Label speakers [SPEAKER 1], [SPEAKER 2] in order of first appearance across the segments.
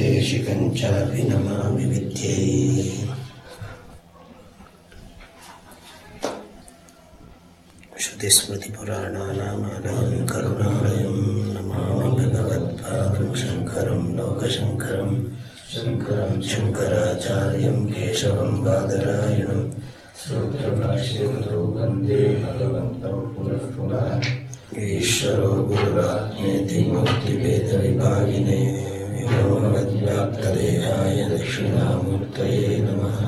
[SPEAKER 1] देशिकं चापि नमामि विद्यै। श्रुतिस्मृतिपुराणानामालयं करुणालयं नमामि भगवत्पादं शङ्करं लोकशङ्करं, शङ्करं, शङ्कराचार्यं, केशवं, बादरायणं सूत्रभाष्यकृतौ भगवन्तौ पुनः पुनः ईश्वरो गुरुरात्मेति मूर्तिभेदविभागिने व्योमवद्व्याप्तदेहाय दक्षिणामूर्तये नमः।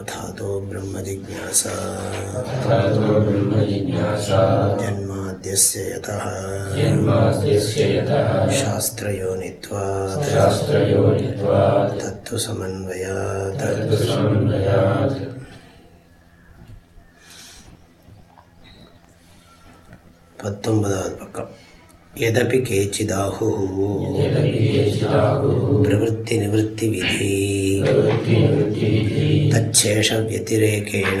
[SPEAKER 1] अथातो ब्रह्मजिज्ञासा। जन्माद्यस्य यतः। शास्त्रयोनित्वात्
[SPEAKER 2] शास्त्रयोनित्वात्
[SPEAKER 1] तत्तु समन्वयात्। பத்தொன்பதாவது பக்கம். எதபி
[SPEAKER 2] கேச்சிதாகு.
[SPEAKER 1] பிரவருத்தி நிவத்தி விதி. தச்சேஷ
[SPEAKER 2] வத்திரேகேண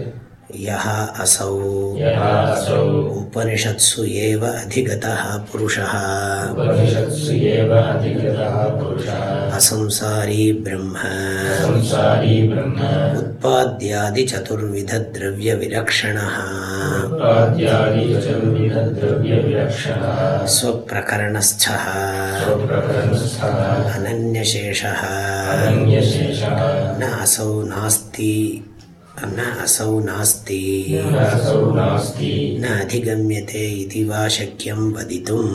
[SPEAKER 1] यः असौ। उपनिषत्सु एव अधिगतः पुरुषः। असंसारी ब्रह्म। उत्पाद्यादिचतुर्विधद्रव्यविलक्षणः स्वप्रकरणस्थः। अनन्यशेषः। न असौ नास्ति। न असौ नास्ति
[SPEAKER 2] असौ नास्ति
[SPEAKER 1] न अधिगम्यते इति वा शक्यं वदितुम्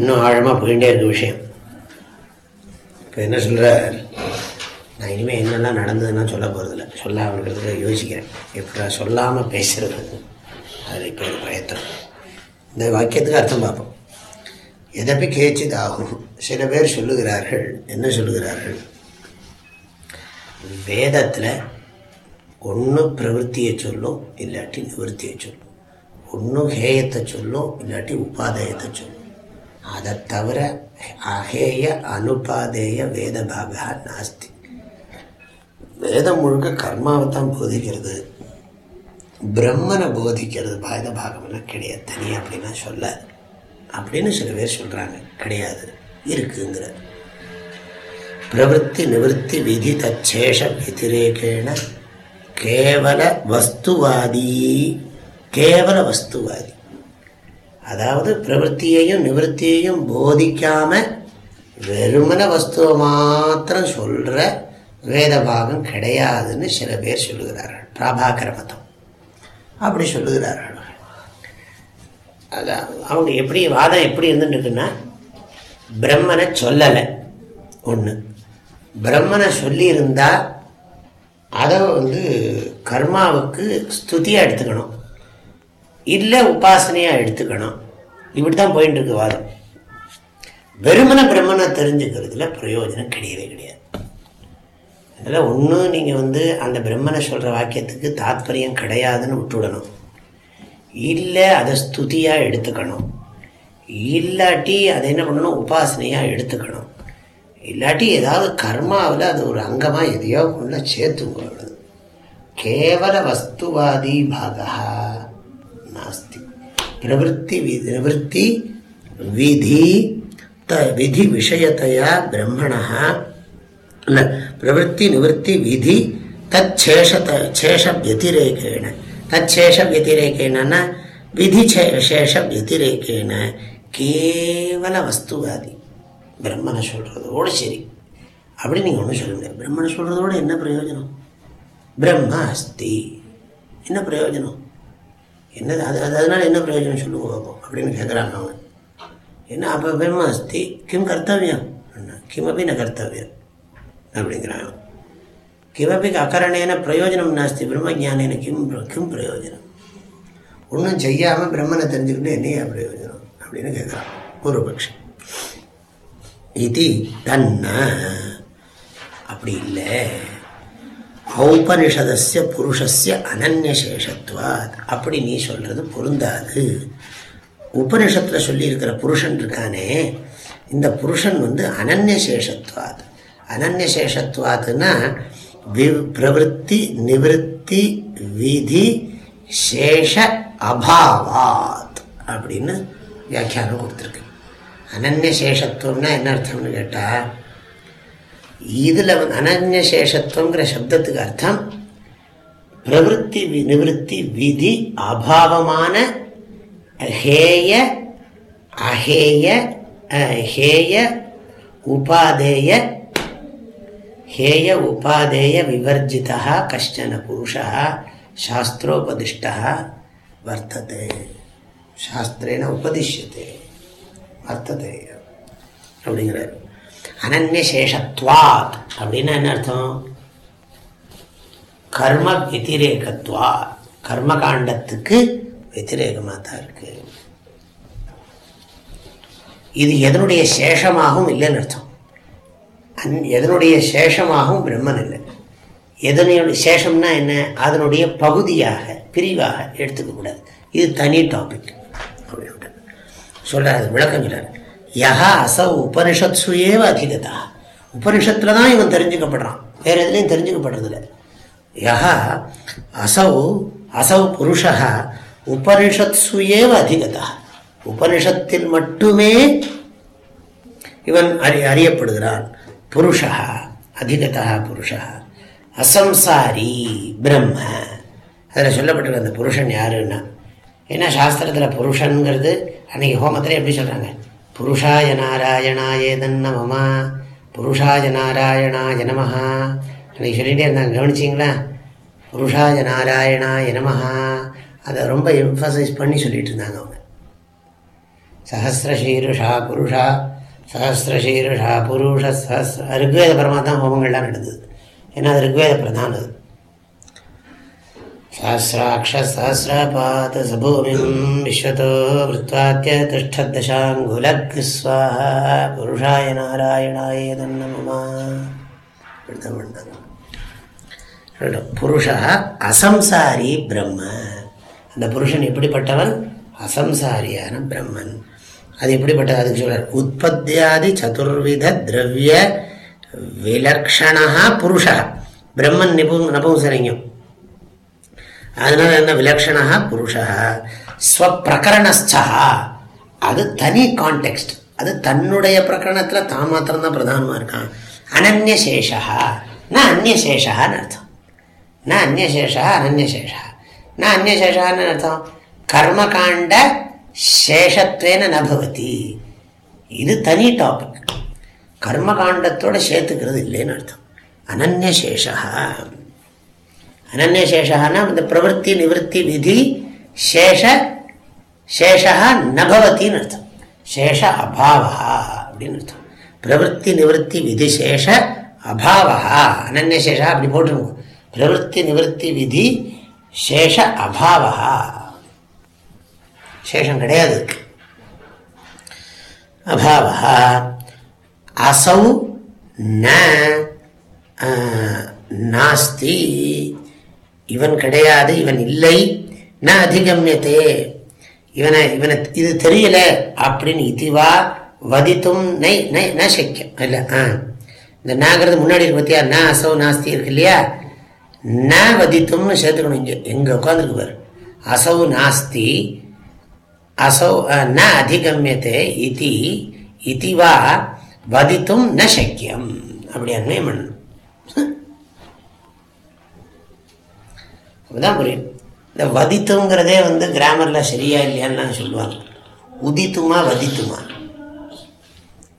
[SPEAKER 1] இன்னும் ஆழமாக போயிட்டே இருக்க விஷயம். இப்போ என்ன சொல்கிறார் நான் இனிமேல் என்னெல்லாம் நடந்ததுன்னா சொல்ல போகிறதில்ல சொல்லாமல் இருக்கிறதுக்கு யோசிக்கிறேன். எப்படி சொல்லாமல் பேசுறது? அது இப்போ ஒரு பிரயத்தனம். இந்த வாக்கியத்துக்கு அர்த்தம் பார்ப்போம். எதப்பி கேச்சித் ஆகும். சில பேர் சொல்லுகிறார்கள். என்ன சொல்லுகிறார்கள்? வேதத்தில் ஒன்று பிரவருத்தியை சொல்லும் இல்லாட்டி நிவர்த்தியை சொல்லும். ஒன்று ஹேயத்தை சொல்லும் இல்லாட்டி உபாதயத்தை சொல்லும். அதை தவிர அகேய அனுபாதேய வேத பாகா நாஸ்தி. வேதம் முழுக்க கர்மாவை தான் போதிக்கிறது. பிரம்மனை போதிக்கிறது பாயுத பாகம்லாம் கிடையாது. தனி அப்படின்லாம் சொல்ல. அப்படின்னு சில பேர் சொல்கிறாங்க கிடையாது. இருக்குங்கிற. பிரவருத்தி நிவர்த்தி விதி தச்சேஷ வத்திரேகேன கேவல வஸ்துவாதி. கேவல வஸ்துவாதி. அதாவது பிரவருத்தியையும் நிவர்த்தியையும் போதிக்காம வெறுமன வஸ்துவை மாத்திரம் சொல்கிற வேத பாகம் கிடையாதுன்னு சில பேர் சொல்லுகிறார்கள். பிராபாகர மதம். அப்படி சொல்லுகிறார்கள் அதான் அவங்க எப்படி வாதம் எப்படி இருந்துட்டுருக்குன்னா பிரம்மனை சொல்லலை. ஒன்று பிரம்மனை சொல்லியிருந்தா அதை வந்து கர்மாவுக்கு ஸ்துதியாக எடுத்துக்கணும். இல்லை உபாசனையாக எடுத்துக்கணும். இப்படி தான் போயிட்டு இருக்கு வாதம். வெறுமன பிரம்மனை தெரிஞ்சுக்கிறதுல பிரயோஜனம் கிடையவே கிடையாது. அதில் ஒன்று நீங்கள் வந்து அந்த பிரம்மனை சொல்கிற வாக்கியத்துக்கு தாத்பரியம் கிடையாதுன்னு விட்டுவிடணும் இல்லை அதை ஸ்துதியாக எடுத்துக்கணும். இல்லாட்டி அதை என்ன பண்ணணும்? உபாசனையாக எடுத்துக்கணும். இல்லாட்டி ஏதாவது கர்மாவில் அது ஒரு அங்கமாக எதையோ ஒன்று சேர்த்துங்க கேவல வஸ்துவாதி பாகா अस्ति प्रवृत्तिनिवृत्ति विधि त विधिविषयतया ब्रह्मणः न प्रवृत्तिनिवृत्तिविधि तच्छेषत शेषव्यतिरेकेण तच्छेषव्यतिरेकेण न விதிசேஷவியதிரேக்கேன கேவல வஸ்துவாதி பிரம்மனை சொல்கிறதோடு சரி அப்படி நீங்கள் ஒன்றும் சொல்ல முடியாது பிரம்மனை சொல்கிறதோடு என்ன பிரயோஜனம் பிரம்ம அஸ்தி என்ன பிரயோஜனம் என்னது? அது அது அதனால் என்ன பிரயோஜனம் சொல்லுங்க பார்ப்போம் அப்படின்னு கேட்குறாங்க அவன் என்ன அப்போ பிரம்ம அஸ்தி கிம் கர்த்தவியம் கிமபி ந கர்த்தவியம் அப்படிங்கிறான் கிமபி அகரணேன பிரயோஜனம் நாஸ்தி பிரம்மஜானேன கிம் கிம் பிரயோஜனம். ஒன்றும் செய்யாமல் பிரம்மனை தெரிஞ்சுக்கிட்டு என்னையா பிரயோஜனம்? அப்படின்னு கேட்குறான் பூர்வபக்ஷம் இது தன்ன அப்படி இல்லை. ஔபனிஷதஸ்ய புருஷஸ்ய அனன்யசேஷத்வாத் அப்படி நீ சொல்கிறது பொருந்தாது. உபனிஷத்தில் சொல்லியிருக்கிற புருஷன் இருக்கானே இந்த புருஷன் வந்து அனன்யசேஷத்வாத் அனன்யசேஷத்வாத்துன்னா வி பிரவருத்தி நிவத்தி விதி சேஷ அபாவாத் அப்படின்னு வியாக்கியானம் கொடுத்துருக்கு. அனன்யசேஷத்துவம்னா என்ன அர்த்தம்னு கேட்டால் இதில் வந்து அனன்யசேஷத்துவங்கிற சப்தத்துக்கு அர்த்தம் பிரவருத்தி நிவத்தி விதி அபாவமான ஹேய அஹேய ஹேய உபாதேய ஹேய உபாதேய விவர்ஜிதா கஷ்டன புருஷா சாஸ்திரோபதிஷ்டா வர்த்ததே. சாஸ்திரேன உபதிஷ்யத்தை வர்த்ததே. அப்படிங்கிறார். அனன்யசேஷத்வாத். அப்படின்னா என்ன அர்த்தம்? கர்ம வத்திரேகத்வா கர்மகாண்டத்துக்கு வத்திரேகமாக தான் இருக்கு. இது எதனுடைய சேஷமாகவும் இல்லைன்னு அர்த்தம். அந் எதனுடைய சேஷமாகவும் பிரம்மன் இல்லை. எதனுடைய சேஷம்னா என்ன? அதனுடைய பகுதியாக பிரிவாக எடுத்துக்கக்கூடாது. இது தனி டாபிக் அப்படின்ட்டு சொல்கிறார் விளக்கம் சொல்கிறார் யஹா அசௌ உபனிஷத்சு ஏவ அதிகதா உபனிஷத்தில் தான் இவன் தெரிஞ்சுக்கப்படுறான். வேறு எதுலேயும் தெரிஞ்சுக்கப்படுறதில்ல. யஹா அசௌ அசௌ புருஷா உபனிஷத்சு ஏவ அதிகதா உபனிஷத்தில் மட்டுமே இவன் அறி அறியப்படுகிறான். புருஷா அதிகதா புருஷா அசம்சாரி பிரம்ம. அதில் சொல்லப்பட்டிருக்க அந்த புருஷன் யாருன்னா ஏன்னா சாஸ்திரத்தில் புருஷனுங்கிறது அன்னைக்கு ஹோமத்தில் எப்படி சொல்கிறாங்க புருஷாய நாராயணாயே தன்னமமா புருஷாய நாராயணாய நமஹா. அன்னைக்கு சொல்லிகிட்டே இருந்தாங்க கவனிச்சிங்களா? புருஷாய நாராயணாய நமஹா. அதை ரொம்ப எம்ஃபசைஸ் பண்ணி சொல்லிட்டு இருந்தாங்க அவங்க. சஹசிரசீருஷா புருஷா சஹசிரசீருஷா புருஷ சஹசிர ருக்வேத பரமாக தான் ஹோமங்கள்லாம் நடந்தது. ஏன்னா அது ருக்வேத பிரதானம் அது. सहस्राक्ष सहस्रपात सभूमिं विश्वतो वृत्वाद्य तिष्ठदशाङ्गुलग् स्वाहा पुरुषाय नारायणाय तन्नममा புருஷா அசம்சாரி பிரம்ம அந்த புருஷன் எப்படிப்பட்டவன் அசம்சாரியான பிரம்மன் அது எப்படிப்பட்டது அதுக்கு சொல்றார் உற்பத்தியாதி சதுர்வித திரவிய விலக்ஷணா புருஷா பிரம்மன் நிபு நபுசரிங்கம் அதனால என்ன விலக்ஷணா புருஷா? ஸ்வப்பிரகரணஸ்தா அது தனி கான்டெக்ட் அது தன்னுடைய பிரகரணத்தில் தான் மாத்திரம்தான் பிரதானமாக இருக்கான். அனன்யசேஷா நான் அந்நியசேஷான்னு அர்த்தம். நான் அந்நியசேஷா அனன்யசேஷா நான் அந்நியசேஷான்னு அர்த்தம். கர்மகாண்ட சேஷத்வேன நபவதி இது தனி டாபிக் கர்மகாண்டத்தோடு சேர்த்துக்கிறது இல்லைன்னு அர்த்தம். அனன்யசேஷா அனன்யசேஷானா இந்த பிரவருத்தி நிவர்த்தி விதி சேஷ சேஷா நபவத்தின்னு அர்த்தம் சேஷ அபாவா அப்படின்னு அர்த்தம் பிரவருத்தி நிவர்த்தி விதி சேஷ அபாவா அனன்யசேஷா அப்படி போட்டுருவோம் பிரவருத்தி நிவர்த்தி விதி சேஷ அபாவா சேஷம் கிடையாது இருக்கு அபாவா அசௌ நாஸ்தி இவன் கிடையாது இவன் இல்லை. ந அதிகமியத்தே இவனை இவனை இது தெரியல அப்படின்னு இதுவா வதித்தும் நை நை ந சக்கியம் இல்லை ஆ. இந்த நாங்கிறது முன்னாடி இருக்கு பார்த்தியா ந அசௌ நாஸ்தி இருக்கு இல்லையா? ந வதித்தும்னு சேர்த்துக்கணும் இங்கே. எங்கே உட்காந்துருக்கு பாரு. அசௌ நாஸ்தி. அசௌ ந அதிகமியத்தை இதி இதுவா வதித்தும் ந சக்கியம் அப்படி அன்வயம் பண்ணணும் அப்போதான் புரியும். இந்த வதித்துங்கிறதே வந்து கிராமரில் சரியா இல்லையான்னு சொல்லுவாங்க. உதித்துமா வதித்துமா?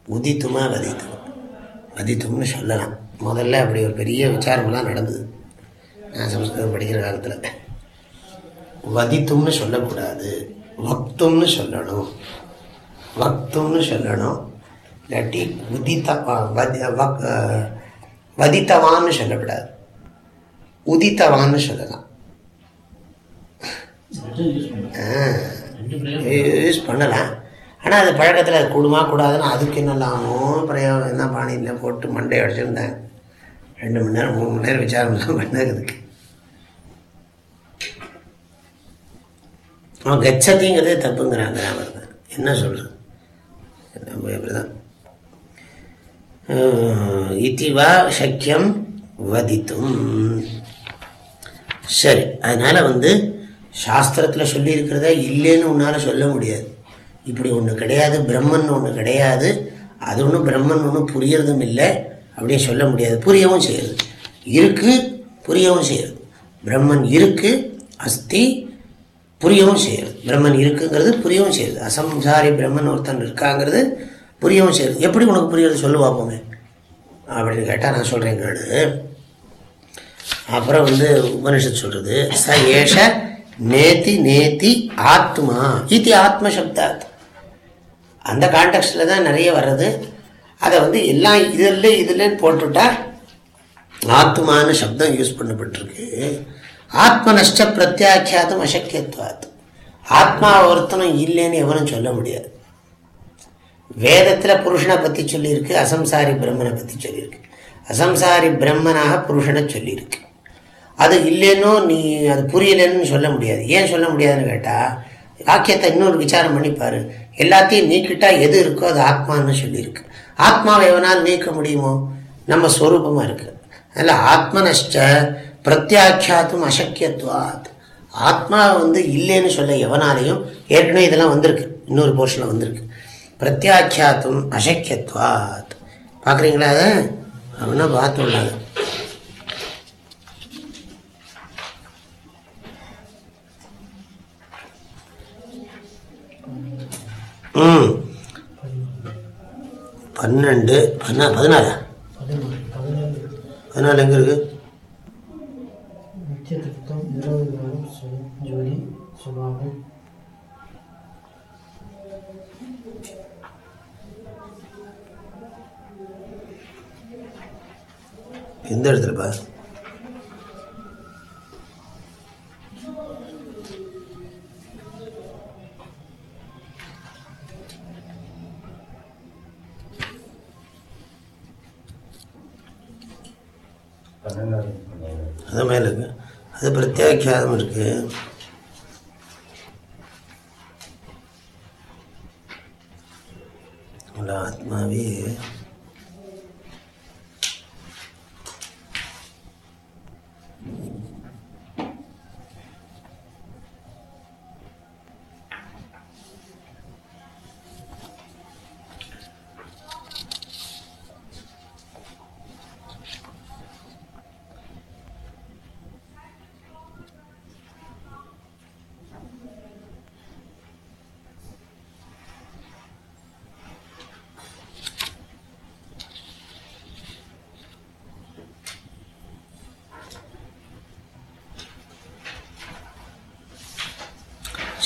[SPEAKER 1] உதித்துமா வதித்துமா? வதித்தும்னு சொல்லலாம். முதல்ல அப்படி ஒரு பெரிய விசாரம்லாம் நடந்தது. நான் சம்ஸ்கிருதம் படிக்கிற காலத்தில். வதித்தும்னு சொல்லக்கூடாது. வக்தும்னு சொல்லணும். வக்தும்னு சொல்லணும். இல்லாட்டி உதித்த வதி- வதித்தவான்னு சொல்லக்கூடாது. உதித்தவான்னு சொல்லலாம். யூஸ் பண்ணலாம் ஆனால் அது பழக்கத்தில் அது கூடுமா கூடாதுன்னு அதுக்கு என்னெல்லாமோ பிரயோகம் என்ன பாணியில் போட்டு மண்டை அடிச்சிருந்தேன். ரெண்டு மணி நேரம் மூணு மணி நேரம் விசாரம்லாம் பண்ணதுக்கு. அவன் கச்சதிங்கிறதே தப்புங்கிறாங்க அவர் தான் என்ன சொல்கிறது நம்ம இப்படிதான் இதிவா சக்கியம் வதித்தும். சரி அதனால் வந்து சாஸ்திரத்தில் சொல்லியிருக்கிறத இல்லைன்னு உன்னால் சொல்ல முடியாது. இப்படி ஒன்று கிடையாது பிரம்மன் ஒன்று கிடையாது அது ஒன்றும் பிரம்மன் ஒன்றும் புரியறதும் இல்லை அப்படியே சொல்ல முடியாது. புரியவும் செய்யுது இருக்கு புரியவும் செய்யுது பிரம்மன் இருக்கு அஸ்தி புரியவும் செய்யுது பிரம்மன் இருக்குங்கிறது புரியவும் செய்யுது அசம்சாரி பிரம்மன் ஒருத்தன் இருக்காங்கிறது புரியவும் செய்யுது எப்படி உனக்கு புரியுறது சொல்லு பார்ப்போமே அப்படின்னு கேட்டால் நான் சொல்கிறேன் கேடு அப்புறம் வந்து உபனிஷத் சொல்றது. ச ஏஷ நேதி நேதி ஆத்மா இது ஆத்ம சப்தாத் அந்த கான்டெக்டில் தான் நிறைய வர்றது. அதை வந்து எல்லாம் இதில் இதில் போட்டுட்டா ஆத்மான சப்தம் யூஸ் பண்ணப்பட்டிருக்கு. ஆத்மநஷ்ட பிரத்யாக்கியாதம் அசக்கியத்வாத் ஆத்மா ஒருத்தனும் இல்லைன்னு எவனும் சொல்ல முடியாது. வேதத்தில் புருஷனை பற்றி சொல்லியிருக்கு அசம்சாரி பிரம்மனை பற்றி சொல்லியிருக்கு. அசம்சாரி பிரம்மனாக புருஷனை சொல்லியிருக்கு. அது இல்லைன்னு நீ அது புரியலைன்னு சொல்ல முடியாது. ஏன் சொல்ல முடியாதுன்னு கேட்டால் வாக்கியத்தை இன்னொரு விசாரம் பண்ணிப்பாரு எல்லாத்தையும் நீக்கிட்டா எது இருக்கோ அது ஆத்மான்னு சொல்லியிருக்கு. ஆத்மாவை எவனால் நீக்க முடியுமோ? நம்ம ஸ்வரூபமாக இருக்கு. அதில் ஆத்மனஷ்ட பிரத்யாக்கியாத்தும் அசக்கியத்துவாத். ஆத்மா வந்து இல்லைன்னு சொல்ல எவனாலையும் ஏற்கனவே இதெல்லாம் வந்திருக்கு. இன்னொரு போர்ஷனில் வந்திருக்கு. பிரத்யாக்கியாத்தும் அசக்கியத்துவாத். பார்க்குறீங்களா அதை? அப்படின்னா பார்த்து ம். பன்னெண்டு பதினா பதினாலா? பதினாலு எங்கே
[SPEAKER 3] இருக்குது
[SPEAKER 1] எந்த இடத்துலப்பா பிரத்யாக்கியாதம் இருக்கு உள்ள ஆத்மாவே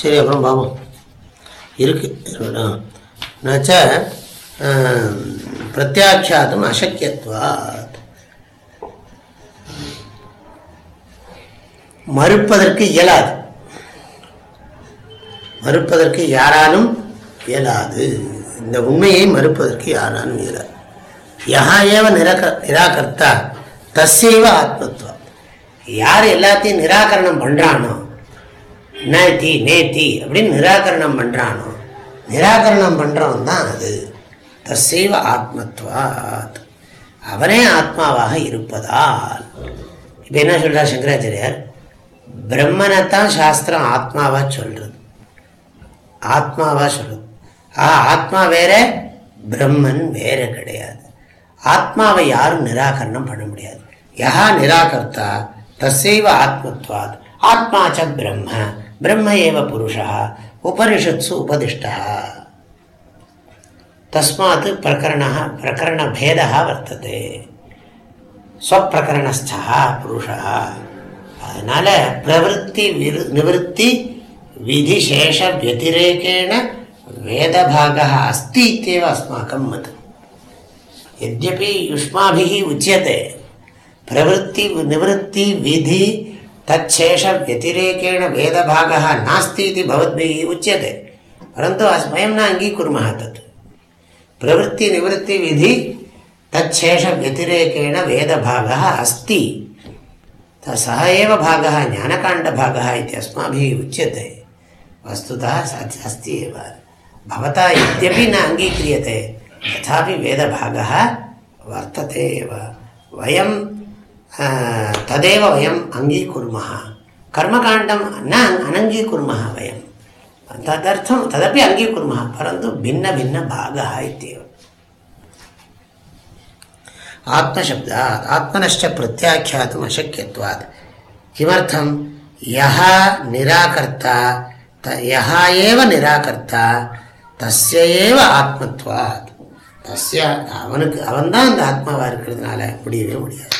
[SPEAKER 1] சரி அப்புறம் பாவம் இருக்குது நச்ச பிரத்யாட்சாதம் அசக்கியத்வாத் மறுப்பதற்கு இயலாது. மறுப்பதற்கு யாராலும் இயலாது. இந்த உண்மையை மறுப்பதற்கு யாராலும் இயலாது. யஹா ஏவ நிராக நிராகர்த்தா தஸ்யைவ ஆத்மத்துவம் யார் எல்லாத்தையும் நிராகரணம் பண்றானோ நேத்தி நேத்தி அப்படின்னு நிராகரணம் பண்றானோ? நிராகரணம் பண்றவன் தான் அது. தசைவ ஆத்மத்வாத். அவனே ஆத்மாவாக இருப்பதால். இப்போ என்ன சொல்றார் சங்கராச்சாரியார்? பிரம்மனைத்தான் சாஸ்திரம் ஆத்மாவா சொல்றது. ஆத்மாவா சொல்றது. ஆ ஆத்மா வேற பிரம்மன் வேற கிடையாது. ஆத்மாவை யாரும் நிராகரணம் பண்ண முடியாது. யா நிராகர்த்தா தசைவ ஆத்மத்வாத். ஆத்மா ச பிரம்ம. ब्रह्म एव पुरुषः, उपनिषत्सु उपदिष्टः। तस्मात् प्रकरण, प्रकरणभेदः वर्तते। स्वप्रकरणस्थः पुरुषः। அதனால் பிரவருத்தி விரு நிவத்தி விதிசேஷ வத்திரேக்கேண வேதபாக அஸ்தி இத்தேவ அஸ்மாக்கம் மத் यद्यपि प्रवृत्ति, निवृत्ति विधि தச்சேஷ வத்திரேக்கேண வேதபாக நாஸ்தி பவத்பி உச்சியதே பரந்து வயம் ந அங்கீகும தத் பிரவருத்தி நிவத்தி விதி தச்சேஷ வத்திரேக்கேண வேதபாக அஸ்தி சக ஏவ பாக ஞானகாண்டபாக இத்தியஸ்மாபி உச்சியதே வஸ்துதா அஸ்தி ஏவ பவதா இத்தியபி ந அங்கீக்ரியதே ததாபி வேதபாக வர்த்ததே ஏவ வயம் तदेव वयम् अङ्गीकुर्मः कर्मकाण्डं न अनङ्गीकुर्मः वयं तदर्थं तदपि अङ्गीकुर्मः परन्तु भिन्नभिन्नभागः इत्येव आत्मशब्दात् आत्मनश्च प्रत्याख्यातुम् अशक्यत्वात् किमर्थं यः निराकर्ता यः एव निराकर्ता तस्य एव आत्मत्वात् தஸ்ய அவனுக்கு அவன் தான் அந்த ஆத்மாவா இருக்கிறதுனால முடியவே முடியாது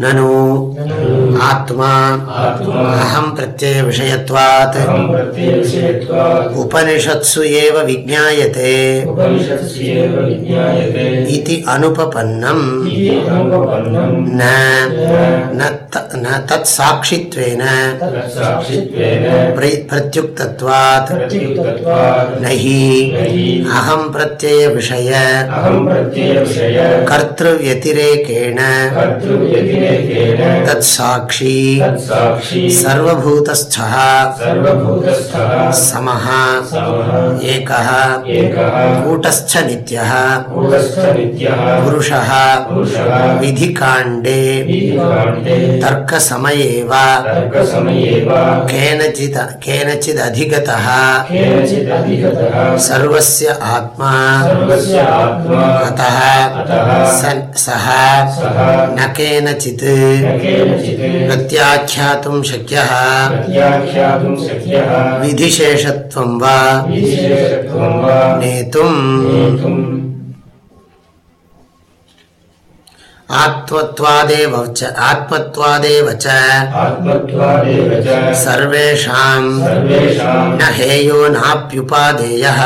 [SPEAKER 1] ननु। आत्मा। अहं प्रत्ययविषयत्वात् उपनिषत्सु विज्ञाते विज्ञायते। न। तत्साक्षित्वेन। प्रत्युक्त न हि अहं कर्तृव्यतिरेकेण। तत्साक्षी। सर्वभूतस्थः। समः। एकः। कूटस्थ नित्यः। पुरुषः। विधिकाण्डे। तर्कसमये वा केनचित् केनचिदधिगतः। सर्वस्य आत्मा। अतः। सः। न केनचित् प्रत्याख्यातुं शक्यः। विधिशेषत्वं वा। नेतुम्। आत्मत्वादेव च आत्मत्वादेव च सर्वेषां न हेयो नाप्युपादेयः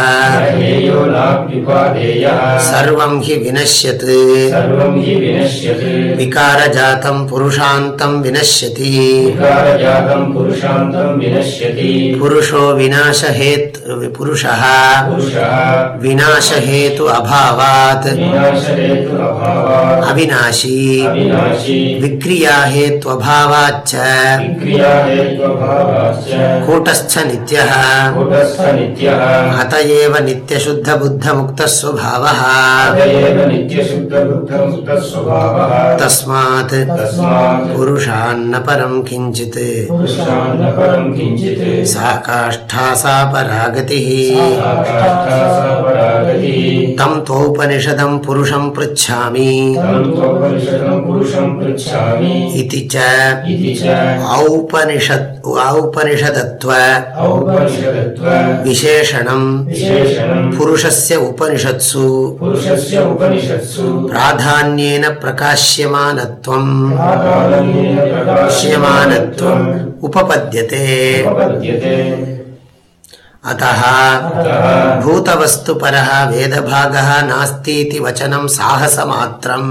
[SPEAKER 1] सर्वं हि विनश्यत्। विकारजातं पुरुषान्तं विनश्यति। पुरुषो विनाशहेत् पुरुषः। विनाशहेतु अभावात्। अविनाश। अविनाशी। विक्रिया हेत्वभावाच्च कूटस्थ नित्यः। अत एव नित्यशुद्धबुद्धमुक्तः स्वभावः तस्मात् पुरुषान्न परं किञ्चित्। सा काष्ठा सा परागतिः तं त्वौपनिषदं पुरुषं पृच्छामि। इति च औपनिषत् औपनिषदत्व विशेषणं पुरुषस्य उपनिषत्सु प्राधान्येन प्रकाश्यमानत्वम् प्रकाश्यमानत्वम् उपपद्यते अतः भूतवस्तुपरः वेदभागः नास्तीति वचनं साहसमात्रम्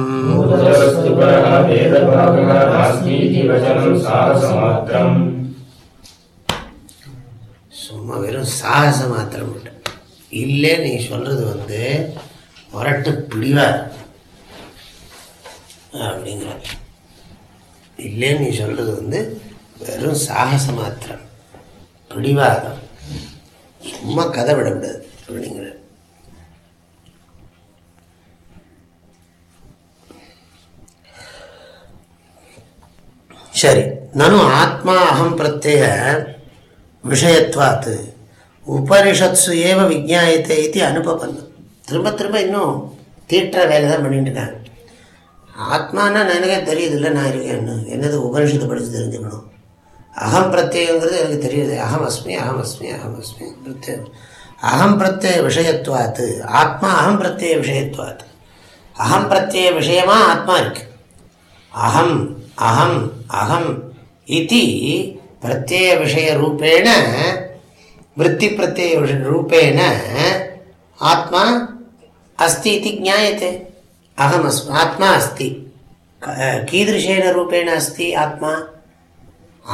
[SPEAKER 1] சும்மா வெறும் சாகச மாத்திரம் இல்லை நீ சொல்றது வந்து முரட்டு பிடிவார் அப்படிங்கிற இல்லைன்னு நீ சொல்றது வந்து வெறும் சாகச மாத்திரம் பிடிவாதம் சும்மா கதை விடக்கூடாது அப்படிங்கிற சரி நானும் ஆத்மா அகம் பிரத்யேக விஷயத்வாத்து. உபனிஷத்சு ஏவ விஜாயத்தை இது அனுபவம். திரும்ப திரும்ப இன்னும் தீட்டுற வேலை தான் பண்ணிட்டு இருக்காங்க. ஆத்மானா நினைக்க தெரியுது இல்லை நான் இருக்கேன் என்னது உபனிஷத்தை படித்து தெரிஞ்சுக்கணும்? அகம் பிரத்யேகங்கிறது எனக்கு தெரியுது அகம் அஸ்மி அகம் அஸ்மி அகம் அஸ்மி பிரத்யேகம் அகம் பிரத்யய விஷயத்துவாத்து ஆத்மா அகம் பிரத்யய விஷயத்துவாத்து அகம் பிரத்யய விஷயமா ஆத்மா இருக்கு அகம் அகம் அகம் இது பிரத்யய விஷய ரூபேண விற்பி பிரத்யய விஷ- ரூபேண ஆத்மா अस्ति इति ज्ञायते अहमस् आत्मा अस्ति क- कीदृशेन रूपेण अस्ति आत्मा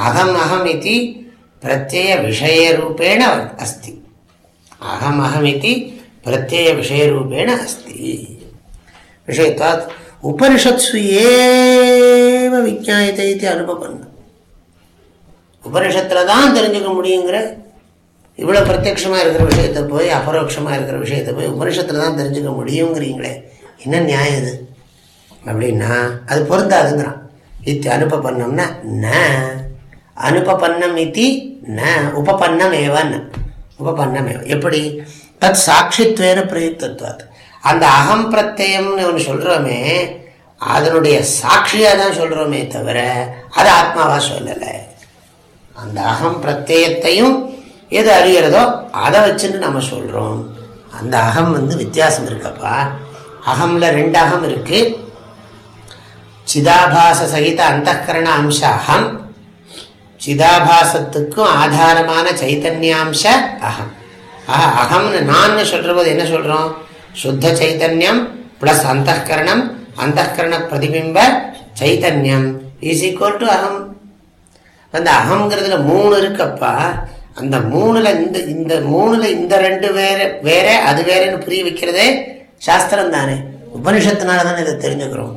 [SPEAKER 1] அகம் அகம் இது பிரத்யய விஷயரூபேண அஸ்தி. அகம் அகம் இது பிரத்யய விஷயரூபேண அஸ்தி. விஷயத்வாத் உபனிஷத்சு ஏவ விஜாயத்தை அனுபவம். உபனிஷத்தில் தான் தெரிஞ்சுக்க முடியுங்கிற இவ்வளோ பிரத்யக்ஷமாக இருக்கிற விஷயத்தை போய் அபரோட்சமாக இருக்கிற விஷயத்தை போய் உபனிஷத்தில் தான் தெரிஞ்சுக்க முடியுங்கிறீங்களே என்ன நியாயம் இது? அப்படின்னா அது பொருந்தாதுங்கிறான். இத்தி அனுப்ப பண்ணோம்னா ந. அனுபபன்னம் இத்தி ந உபபன்னம் ஏவன் உபபன்னம் ஏவன் எப்படி? தத் சாட்சித்வேன பிரயுக்தத்வாத். அந்த அகம் பிரத்யம்னு ஒன்று சொல்கிறோமே அதனுடைய சாட்சியாக தான் சொல்கிறோமே தவிர அது ஆத்மாவாக சொல்லலை. அந்த அகம் பிரத்யத்தையும் எது அறிகிறதோ அதை வச்சுன்னு நம்ம சொல்கிறோம் அந்த அகம் வந்து வித்தியாசம் இருக்கப்பா. அகம்ல ரெண்டு அகம் இருக்குது சிதாபாச சகித அந்தகரண அம்ச அகம் சிதாபாசத்துக்கும் ஆதாரமான சைத்தன்யாம்ச அகம். ஆஹா அகம்னு நான் சொல்ற போது என்ன சொல்றோம்? சுத்த சைத்தன்யம் பிளஸ் அந்த கரண பிரதிபிம்ப சைத்தன்யம் இஸ் ஈக்குவல் டு அகம். அந்த அகங்கிறதுல மூணு இருக்கப்பா அந்த மூணுல இந்த இந்த மூணுல இந்த ரெண்டு வேற வேற அது வேறன்னு புரிய வைக்கிறதே சாஸ்திரம் தானே உபனிஷத்தினால தானே இதை தெரிஞ்சுக்கிறோம்.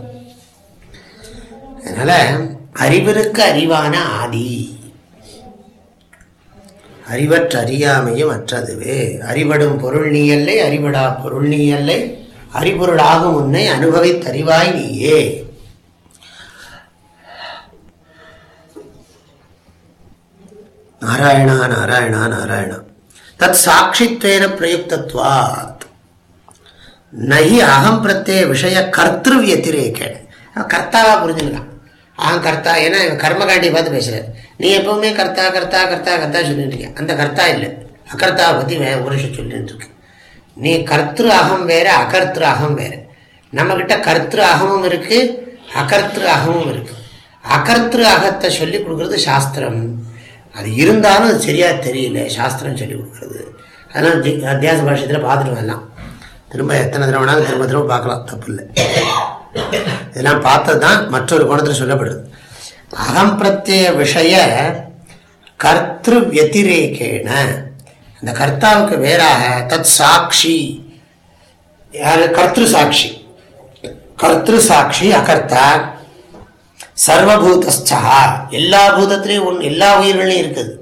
[SPEAKER 1] அதனால அறிவிற்கு அறிவான ஆதி. அறிவற்ற அறியாமையும் அற்றதுவே அறிவடும் பொருள் நீ நீயல்லை அறிவடா பொருள் நீ நீயல்லை. அறிபொருளாகும் உன்னை அனுபவித்தறிவாய் நீயே. நாராயணா நாராயணா நாராயணா. தத் சாட்சித்வேன பிரயுக்தத்வாத். நகி அகம் பிரத்யே விஷய கர்த்திரு வத்திரேக்கேன் கர்த்தாவா புரிஞ்சுக்கலாம் அகம் கர்த்தா ஏன்னா இவன் கர்மகாண்டியை பார்த்து பேசுறாரு. நீ எப்பவுமே கர்த்தா கர்த்தா கர்த்தா கர்த்தா சொல்லிட்டு இருக்க அந்த கர்த்தா இல்லை. அகர்த்தாவை பற்றி வே உபனிஷம் சொல்லிட்டு இருக்கு நீ கர்த்திரு அகம் வேற அகர்த்திரு அகம் வேற. நம்மக்கிட்ட கர்த்திரு அகமும் இருக்கு அகர்த்திரு அகமும் இருக்கு. அகர்த்திரு அகத்தை சொல்லி கொடுக்கறது சாஸ்திரம். அது இருந்தாலும் அது சரியா தெரியல சாஸ்திரம் சொல்லி கொடுக்கறது. அதனால அத்தியாச பாஷத்தில் பார்த்துட்டு வரலாம். திரும்ப எத்தனை தடவை வேணாலும் திரும்ப திரும்ப பார்க்கலாம் தப்பு இல்லை. இதெல்லாம் பார்த்தது தான் மற்றொரு கோணத்தில் சொல்லப்படுது. அகம் பிரத்திய விஷய கர்த்திரு வத்திரேக்கேன அந்த கர்த்தாவுக்கு வேறாக தத் சாட்சி. யாரு? கர்த்திரு சாட்சி. கர்த்திரு சாட்சி அகர்த்தா. சர்வபூதஸ்தா. எல்லா பூதத்திலையும் ஒன்று எல்லா உயிர்களையும் இருக்குது.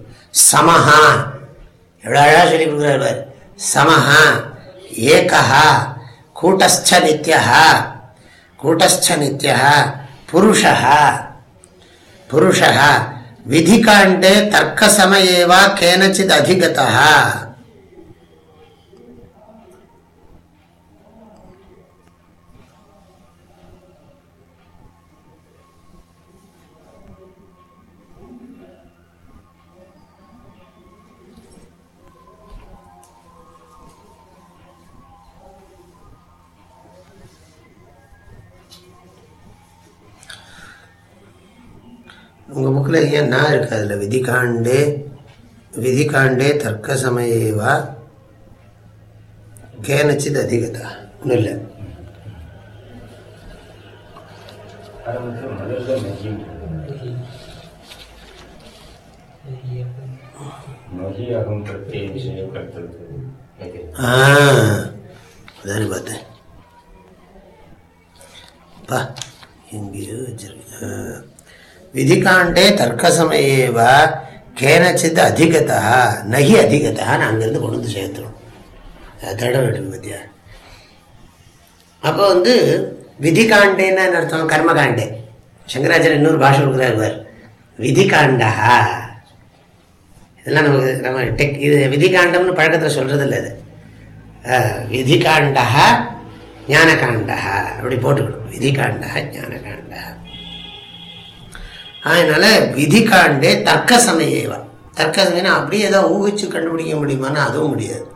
[SPEAKER 1] சமஹா. எவ்வளோ அழகாக சொல்லி கொடுக்குறாரு சமஹா. ஏகா கூட்டஸ்த நித்யா கூட்டஸ்த நித்யா புருஷா புருஷா விதிகாண்டே தர்க்கசமயேவா கேனச்சித் அதிகதா உங்கள் புக்கில் ஏன் நான் இருக்கு? அதில் விதிகாண்டே விதிகாண்டே தர்க்க சமயவா கேனச்சித் அதிகதா? ஒன்றும் இல்லை. ஆ அதானே பார்த்தேன். பா எங்கேயோ வச்சிருக்கேன். விதிகாண்டே தர்க்கசமயேவா கேனச்சித் அதிகதா நகி அதிகதா அங்கேருந்து கொண்டு வந்து சேர்த்துறோம் தேட வேண்டும் பத்தியா அப்போ வந்து விதிகாண்டேன்னு அர்த்தம்? கர்மகாண்டே. சங்கராச்சாரியர் இன்னொரு பாஷை கொடுக்குறாரு விதிகாண்டா. இதெல்லாம் நமக்கு நம்ம டெக் இது விதிகாண்டம்னு பழக்கத்தில் சொல்கிறது இல்லை இது விதிகாண்டா ஞானகாண்டா. அப்படி போட்டுக்கணும். விதிகாண்டா ஞானகாண்ட. அதனால விதிகாண்டே தர்க்க சமயேவா தர்க்க சமயம் அப்படியே ஏதோ ஊகிச்சு கண்டுபிடிக்க முடியுமானா அதுவும் முடியாது.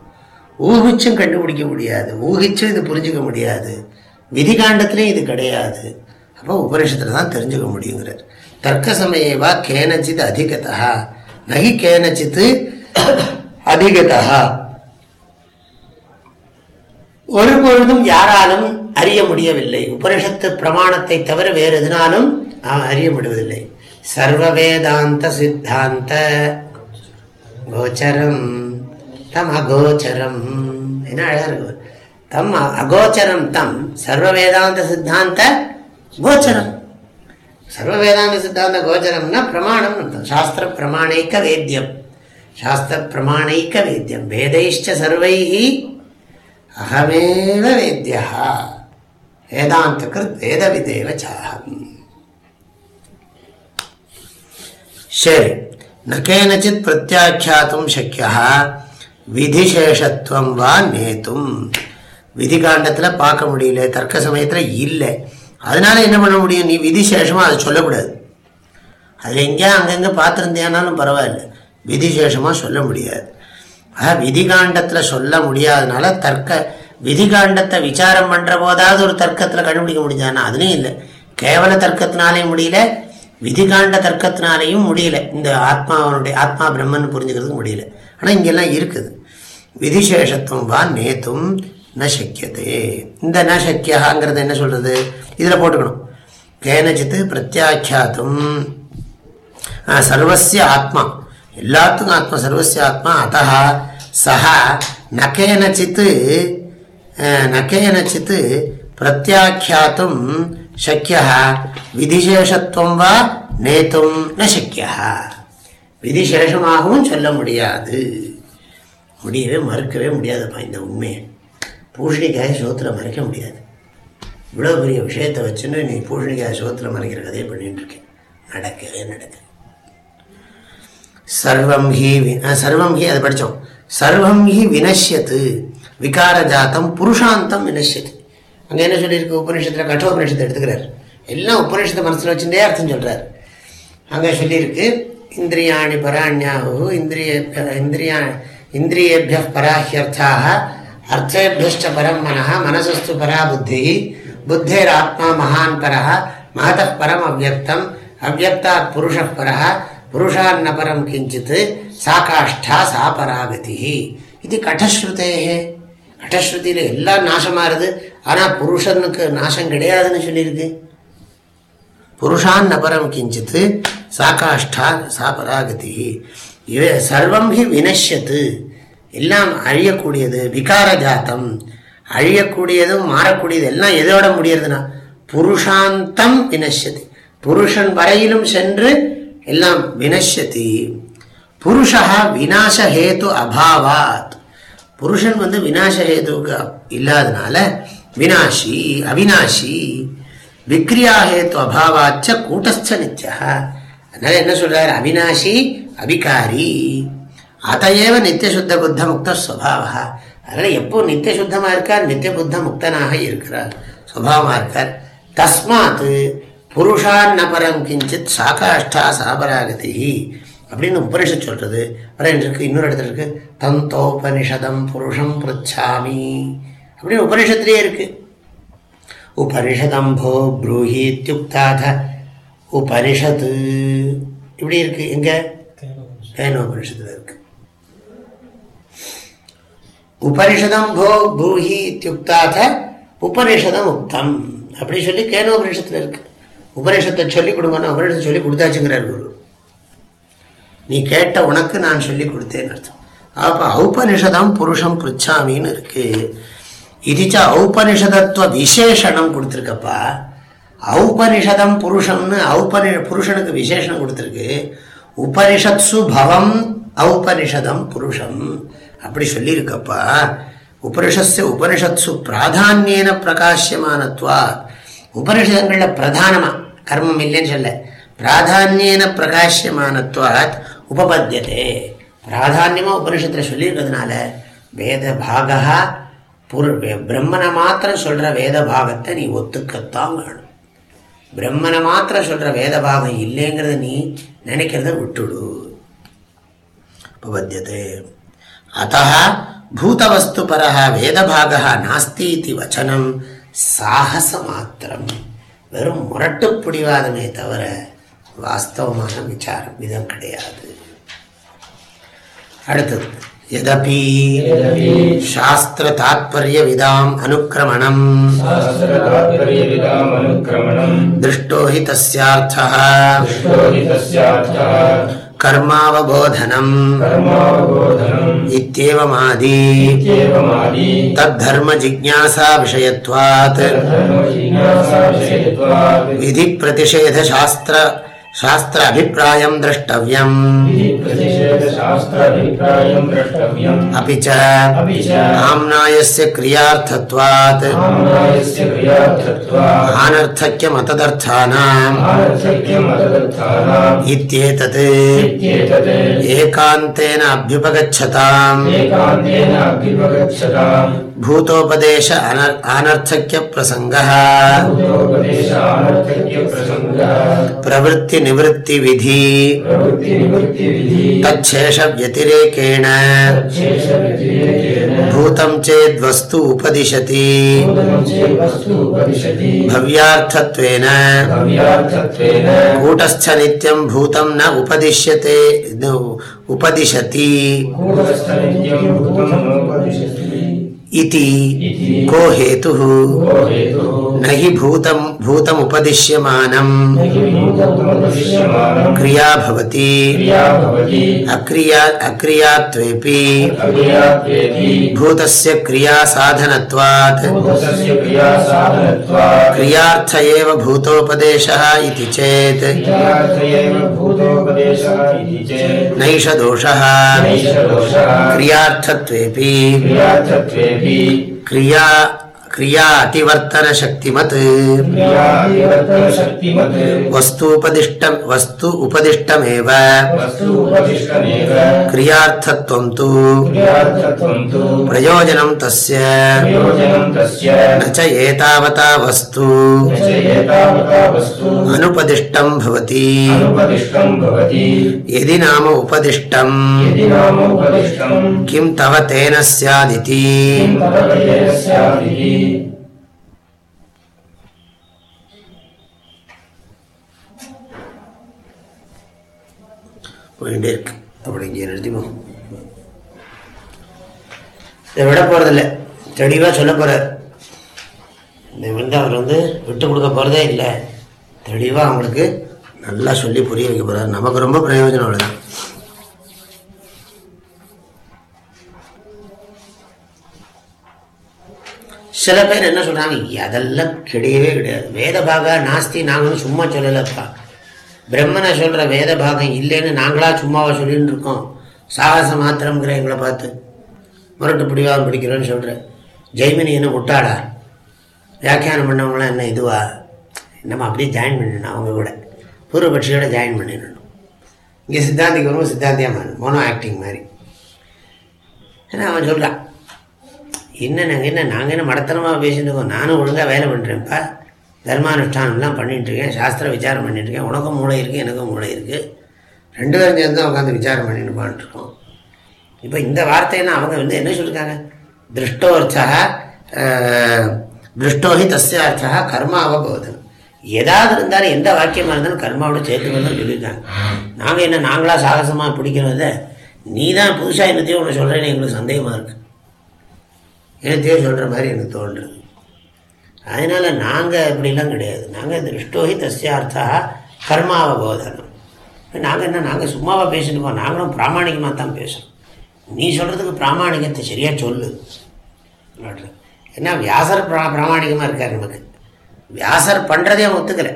[SPEAKER 1] ஊகிச்சும் கண்டுபிடிக்க முடியாது. ஊகிச்சும் இது புரிஞ்சுக்க முடியாது. விதிகாண்டத்திலையும் இது கிடையாது. அப்போ உபனிஷத்துல தான் தெரிஞ்சுக்க முடியுங்கிறார். தர்க்க சமயவா கேனச்சித் அதிகதா. நகி கேனச்சித்து அதிகதா. ஒரு பொழுதும் யாராலும் அறிய முடியவில்லை. உபனிஷத்து பிரமாணத்தை தவிர வேறு எதனாலும் அவன் அறிய சித்தாந்த கோச்சரம் தம் அகோச்சரம் என்ன அழகா இருக்கு. தம் அகோச்சரம் தம் சர்வவேதாந்த சித்தாந்த கோச்சரம். சர்வவேதாந்த சித்தாந்த கோச்சரம்னா பிரமாணம் அர்த்தம். சாஸ்திர பிரமாணைக்க வேத்தியம் சாஸ்திர பிரமாணைக்க வேத்தியம் வேதைஷ்ட சர்வைஹி அகமேவ வேத்தியா வேதாந்த கிருத் வேத விதேவ சாகம் சரி. ந கேனச்சித் பிரத்யாட்சாத்தும் சக்கியா விதிசேஷத்துவம் வா நேத்தும். விதிகாண்டத்தில் பார்க்க முடியல தர்க்க சமயத்தில் இல்லை. அதனால என்ன பண்ண முடியும்? நீ விதிசேஷமாக அதை சொல்லக்கூடாது. அதில் எங்கேயா அங்கங்கே பார்த்துருந்தேனாலும் பரவாயில்ல. விதிசேஷமாக சொல்ல முடியாது. ஆக விதிகாண்டத்தில் சொல்ல முடியாதனால தர்க்க விதிகாண்டத்தை விசாரம் பண்ணுற போதாவது ஒரு தர்க்கத்தில் கண்டுபிடிக்க முடிஞ்சானா? அதுலேயும் இல்லை. கேவல தர்க்கத்தினாலேயும் முடியல விதிகாண்ட தர்க்கத்தினாலேயும் முடியல. இந்த ஆத்மாவனுடைய ஆத்மா பிரம்மன் புரிஞ்சுக்கிறதுக்கு முடியல. ஆனால் இங்கெல்லாம் இருக்குது. விதிசேஷத்துவம் வா நேத்தும் ந சக்கியதே இந்த ந சக்கியங்கிறது என்ன சொல்றது? இதில் போட்டுக்கணும். கேனச்சித்து பிரத்யாக்கியாத்தும் சர்வசிய சர்வஸ்ய ஆத்மா. எல்லாத்துக்கும் ஆத்மா சர்வசிய ஆத்மா அத்த சஹ நகேனச்சித்து நகேனச்சித்து பிரத்யாக்கியாத்தும் சக்கியா விதிசேஷத்துவம் வா நேத்தும் ந சக்கிய விதிசேஷமாகவும் சொல்ல முடியாது। முடியவே மறுக்கவே முடியாதுப்பா இந்த உண்மையை. பூஷணிக்காய சோத்துல மறைக்க முடியாது. இவ்வளோ பெரிய விஷயத்தை வச்சுன்னு நீ பூஷணிக்காய சோத்துல மறைக்கிற கதையை பண்ணிட்டு இருக்கேன் நடக்கவே நடக்குது சர்வம் ஹி சர்வம் ஹி அதை படித்தோம் சர்வம் ஹி வினஷ்யத்து. விகாரஜாத்தம் புருஷாந்தம் வினஷ்யத்து. அங்கே என்ன சொல்லியிருக்கு? உபநிஷத்தில் கட்டோபனிஷத்தை எடுத்துக்கிறார். எல்லாம் உபநிஷத்தை மனசில் வச்சுட்டே அர்த்தம் சொல்கிறார் அங்கே சொல்லியிருக்கு இந்திரியாணி பராண்யாஹு இந்திரிய இந்திரியா இந்திரியேபிய பராஹ்யர்த்தாக அர்த்தேபியஷ்ட பரம் மனः மனசஸ்து பரா புத்தி புத்தேர் ஆத்மா மகான் பரः மகத பரம் அவ்வக்தம் அவ்வக்தாத் புருஷ பரः புருஷான்ன பரம் கிஞ்சித் சா காஷ்டா சா பராகதி இது கடஸ்ருதேஹே கடஸ்ருதியில் எல்லாம் நாசமாறுது ஆனால் புருஷனுக்கு நாசம் கிடையாதுன்னு சொல்லியிருக்கு. புருஷான் நபரம் கிஞ்சித்து சாகாஷ்டா சா பராகதி இவ சர்வம் ஹி வினஷ்யத்து. எல்லாம் அழியக்கூடியது விகார ஜாத்தம் அழியக்கூடியதும் மாறக்கூடியது எல்லாம் எதோட முடியறதுனா புருஷாந்தம் வினஷ்யதி. புருஷன் வரையிலும் சென்று எல்லாம் வினஷ்யதி. புருஷா விநாசஹேது அபாவாத். புருஷன் வந்து விநாசஹேதுவுக்கு இல்லாதனால வினாஷி அவினாஷி விக்ரியா ஹேத்து அபாவாச்ச கூட்டஸ்த நித்யா அதனால என்ன சொல்றாரு? அவினாஷி அபிகாரி அதையேவ நித்திய சுத்த புத்த முக்த சுவாவா அதனால எப்போ நித்திய சுத்தமா இருக்கார்? நித்திய புத்த முக்தனாக இருக்கிறார். சுபாவமா இருக்கார். தஸ்மாத் புருஷான் பரம் கிஞ்சித் சாகாஷ்டா சாபராகதி. அப்படின்னு உபனிஷத் சொல்றது. அப்புறம் இருக்கு? இன்னொரு இடத்துல இருக்கு. தந்தோபனிஷதம் புருஷம் பிருச்சாமி அப்படின்னு உபனிஷத்துலேயே இருக்கு. உபனிஷதம்போ ப்ரூஹி இத்தியுக்தாத உபனிஷத்து. இப்படி இருக்கு. எங்க? கேனோபனிஷத்துல இருக்கு. உபனிஷதம் போ ப்ரூஹி இத்தியுக்தாத உபனிஷதம் உக்தம். அப்படி சொல்லி கேனோபனிஷத்துல இருக்கு. உபனிஷத்தை சொல்லி கொடுங்கன்னா உபனிஷத்தை சொல்லி கொடுத்தாச்சுங்கிறார் குரு. நீ கேட்ட உனக்கு நான் சொல்லி கொடுத்தேன்னு அர்த்தம். அப்போ ஔபனிஷதம் புருஷம் பிரிச்சாமின்னு இருக்கு. இதுச்ச ஔபனிஷதத்துவ விசேஷனம் கொடுத்துருக்கப்பா ஔபனிஷதம் புருஷம்னு ஔபனி புருஷனுக்கு விசேஷணம் கொடுத்துருக்கு உபனிஷத்சு பவம் ஔபனிஷதம் புருஷம் அப்படி சொல்லியிருக்கப்பா। உபனிஷத்து உபனிஷத்சு பிராதான்யேன பிரகாசியமானத்வா உபனிஷதங்களில் பிரதானமாக கர்மம் இல்லைன்னு சொல்ல பிராதான்யேன பிரகாசியமானத்வாத் உபபத்தியதே பிராதான்யமா உபனிஷத்தில் சொல்லியிருக்கிறதுனால வேத பாகா பிரம்மனை மாத்திரம் சொல்ற வேத பாகத்தை நீ ஒத்துக்கத்தான் வேணும். பிரம்மனை மாத்திரம் சொல்ற வேத பாகம் இல்லைங்கிறத நீ நினைக்கிறத விட்டுடு. உபபத்தியதே. அத்த பூதவஸ்து பரஹ வேதபாக நாஸ்தி இது வச்சனம் சாகச மாத்திரம் வெறும் முரட்டு பிடிவாதமே தவிர வாஸ்தவமான விசாரம் விதம் கிடையாது. அடுத்தது. यदपि शास्त्रतात्पर्यविदाम् अनुक्रमणम् दृष्टो हि तस्यार्थः कर्मावबोधनम् इत्येवमादि तद्धर्मजिज्ञासाविषयत्वात् विधिप्रतिषेधशास्त्र शास्त्र शास्त्र अभिप्रायं द्रष्टव्यम्। अपि च काम्नायस्य क्रियार्थत्वात्। आनर्थक्यमतदर्थानाम्। इत्येतत्। एकान्तेन अभ्युपगच्छताम्। भूतोपदेश आनर्थक्यप्रसङ्गः प्रवृत्तिनिवृत्तिविधि। तच्छेषव्यतिरेकेण भूतं चेद्वस्तु उपदिशति। भव्यार्थत्वेन। कूटस्थ नित्यं भूतं न उपदिश्यते उपदिशति। इति को हेतुः न हि भूतमुपदिश्यमानम्। क्रिया भवति। अक्रिया अक्रियात्वेऽपि भूतस्य क्रियासाधनत्वात्। क्रियार्थ एव भूतोपदेशः इति चेत्। नैष दोषः। क्रियार्थत्वेऽपि क्रिया கிரியா அதிவர்த்தன சக்திமத் வஸ்தூபதிஷ்டம் வஸ்து உபதிஷ்டமேவ கிரியார்த்தத்வம் தூ பிரயோஜனம் தஸ்ய நச்ச ஏதாவதா வஸ்து அனுபதிஷ்டம் பவதி எதி நாம உபதிஷ்டம் கிம் தவ தேன ஸ்யாதிதி போயிட்டே இருக்கு. அப்படி இங்கே நிறுத்திப்போம் இதை விட போகிறதில்ல தெளிவாக சொல்ல போகிறார் இதை வந்து அவர் வந்து விட்டு கொடுக்க போகிறதே இல்லை. தெளிவாக அவங்களுக்கு நல்லா சொல்லி புரிய வைக்க போகிறார் நமக்கு ரொம்ப பிரயோஜனம் அவ்வளோதான் சில பேர் என்ன சொல்கிறாங்க அதெல்லாம் கிடையவே கிடையாது. வேத பாகா நாஸ்தி நாங்களும் சும்மா சொல்லலப்பா. பிரம்மனை சொல்கிற வேத பாகம் இல்லைன்னு நாங்களா சும்மாவா சொல்லின்னு இருக்கோம். சாகச மாத்திரம்ங்கிற எங்களை பார்த்து முரட்டு பிடிவா பிடிக்கிறோன்னு சொல்கிறேன் ஜெய்மினி என்ன முட்டாளா? வியாக்கியானம் பண்ணவங்களாம் என்ன இதுவா? நம்ம அப்படியே ஜாயின் பண்ணிடணும் அவங்க கூட. பூர்வபட்சியோட ஜாயின் பண்ணிடணும். இங்கே சித்தாந்திக்கு வரும்போது சித்தாந்தியாக மாறணும் மோனோ ஆக்டிங் மாதிரி. ஏன்னா அவன் சொல்கிறான் என்ன நாங்கள் என்ன நாங்கள் என்ன மடத்தனமாக பேசிட்டுருக்கோம் நானும் ஒழுங்காக வேலை பண்ணுறேன்ப்பா தர்மானுஷ்டானம்லாம் பண்ணிட்டுருக்கேன் சாஸ்திர விசாரம் பண்ணிட்டுருக்கேன். உனக்கும் மூளை இருக்குது எனக்கும் மூளை இருக்குது ரெண்டு பேரும் சேர்ந்து தான் உட்காந்து விசாரம் பண்ணிட்டு இப்போ இந்த வார்த்தையெல்லாம் அவங்க வந்து என்ன சொல்லியிருக்காங்க திருஷ்டோர்த்தா திருஷ்டோஹி தஸ்யார்த்தா கர்மாவாக போகுது எதாவது இருந்தாலும் எந்த வாக்கியமாக இருந்தாலும் கர்மாவோட சேர்த்துக்கணும்னு சொல்லியிருக்காங்க. நாங்கள் என்ன நாங்களாக சாகசமாக பிடிக்கிறத நீ தான் புதுசாக என்னத்தையும் ஒன்று சொல்கிறேன்னு எங்களுக்கு சந்தேகமாக இருக்குது என்னத்தையோ சொல்கிற மாதிரி எனக்கு தோன்றுறது அதனால் நாங்கள் இப்படிலாம் கிடையாது. நாங்கள் திருஷ்டோஹி தஸ்யார்த்தா கர்மாவபோதனம். நாங்கள் என்ன நாங்கள் சும்மாவாக பேசிட்டு நாங்களும் பிராமணிகமாக தான் பேசுகிறோம் நீ சொல்கிறதுக்கு பிராமணிகத்தை சரியாக சொல்லு. ஏன்னா வியாசர் பிரா பிராமணிகமாக இருக்கார் நமக்கு. வியாசர் பண்ணுறதே அவன் ஒத்துக்கலை.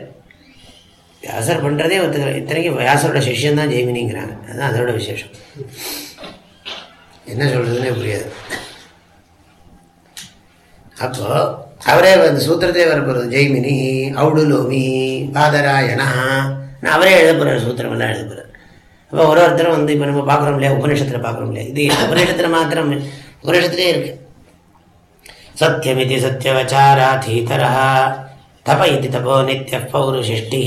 [SPEAKER 1] வியாசர் பண்ணுறதே ஒத்துக்கலை. இத்தனைக்கும் வியாசரோட சிஷ்யம் தான் ஜெய்மினிங்கிறாங்க. அதுதான் அதோட விசேஷம். என்ன சொல்கிறதுனே புரியாது. அப்போ அவரே வந்து சூத்திரத்தே வரப்போகிறது ஜெய்மினி அவுடுலோமி பாதராயணா அவரே எழுத போகிறார் சூத்திரம் எல்லாம் எழுத போகிறார் அப்போ ஒரு ஒருத்தரும் வந்து இப்போ நம்ம பார்க்குறோம் இல்லையா உபநிஷத்தில் பார்க்குறோம் இல்லையா? இது உபநிஷத்தில் மாத்திரம் உபநிஷத்துலேயே இருக்கு. சத்தியமிதி சத்தியவச்சாராதீதரா தப இது தபோ நித்திய பௌருஷிஷ்டி